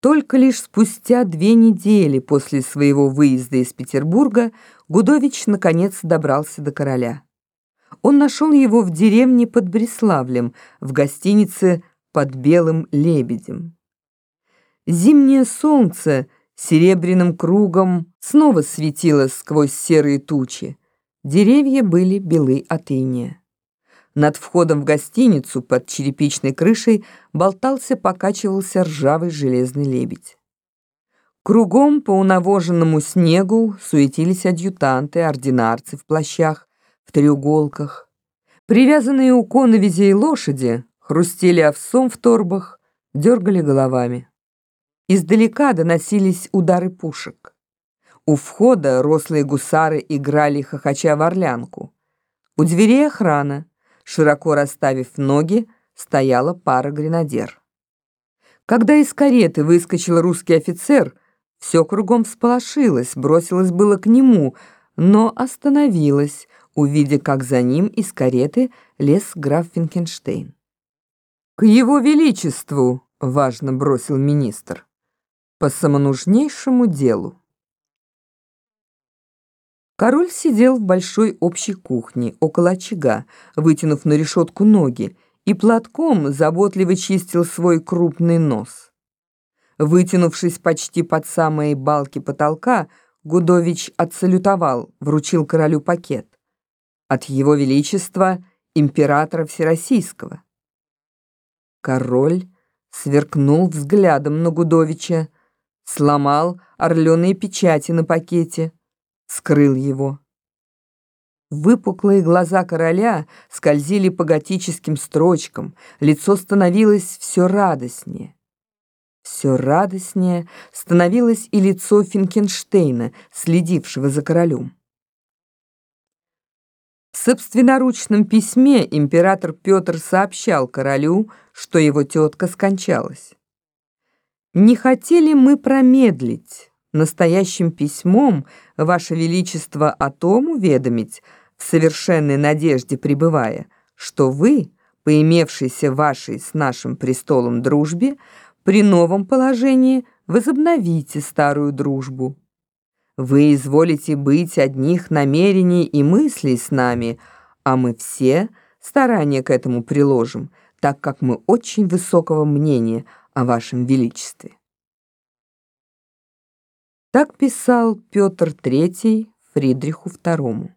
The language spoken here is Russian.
Только лишь спустя две недели после своего выезда из Петербурга Гудович наконец добрался до короля. Он нашел его в деревне под Бреславлем, в гостинице под Белым Лебедем. Зимнее солнце серебряным кругом снова светило сквозь серые тучи. Деревья были белы от иния. Над входом в гостиницу под черепичной крышей болтался, покачивался ржавый железный лебедь. Кругом по унавоженному снегу суетились адъютанты, ординарцы в плащах, в треуголках. Привязанные у коновизей лошади хрустели овсом в торбах, дергали головами. Издалека доносились удары пушек. У входа рослые гусары играли хохоча в орлянку. У дверей охрана. Широко расставив ноги, стояла пара гренадер. Когда из кареты выскочил русский офицер, все кругом всполошилось, бросилось было к нему, но остановилась, увидя, как за ним из кареты лез граф Финкенштейн. «К его величеству!» — важно бросил министр. «По самонужнейшему делу». Король сидел в большой общей кухне, около очага, вытянув на решетку ноги, и платком заботливо чистил свой крупный нос. Вытянувшись почти под самые балки потолка, Гудович отсалютовал, вручил королю пакет. От его величества императора Всероссийского. Король сверкнул взглядом на Гудовича, сломал орленые печати на пакете, скрыл его. Выпуклые глаза короля скользили по готическим строчкам, лицо становилось все радостнее. Все радостнее становилось и лицо Финкенштейна, следившего за королем. В собственноручном письме император Петр сообщал королю, что его тетка скончалась. «Не хотели мы промедлить» настоящим письмом, Ваше Величество, о том уведомить, в совершенной надежде пребывая, что вы, поимевшийся вашей с нашим престолом дружбе, при новом положении возобновите старую дружбу. Вы изволите быть одних намерений и мыслей с нами, а мы все старания к этому приложим, так как мы очень высокого мнения о вашем величестве. Так писал Петр III Фридриху II.